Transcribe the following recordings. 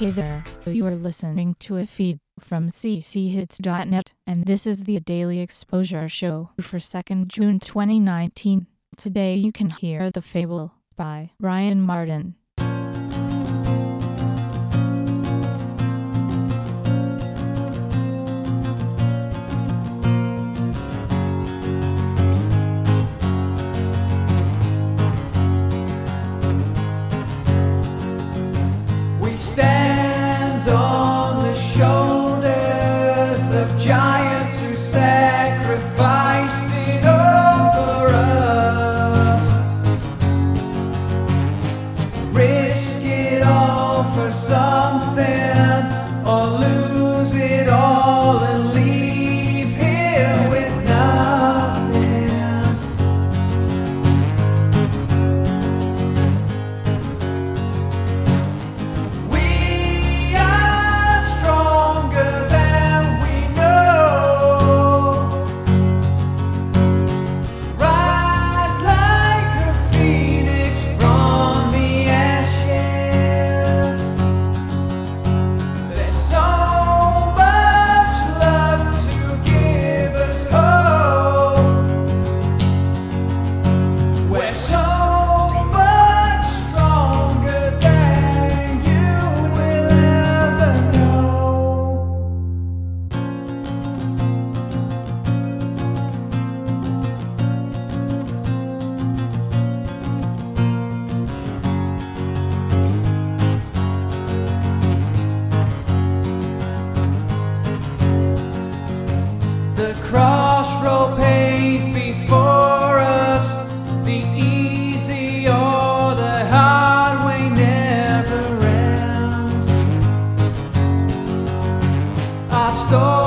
Hey there, you are listening to a feed from cchits.net, and this is the Daily Exposure Show for 2nd June 2019. Today you can hear The Fable by Ryan Martin. Crossroad paved before us, the easy or the hard way never ends. Our story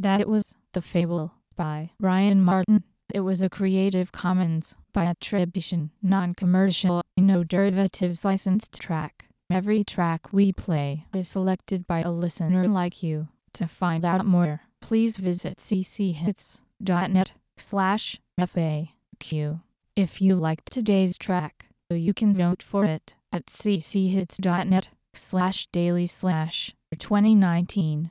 That it was The Fable by Ryan Martin. It was a Creative Commons by attribution, non-commercial, no derivatives licensed track. Every track we play is selected by a listener like you. To find out more, please visit cchits.net slash FAQ. If you liked today's track, you can vote for it at cchits.net slash daily slash 2019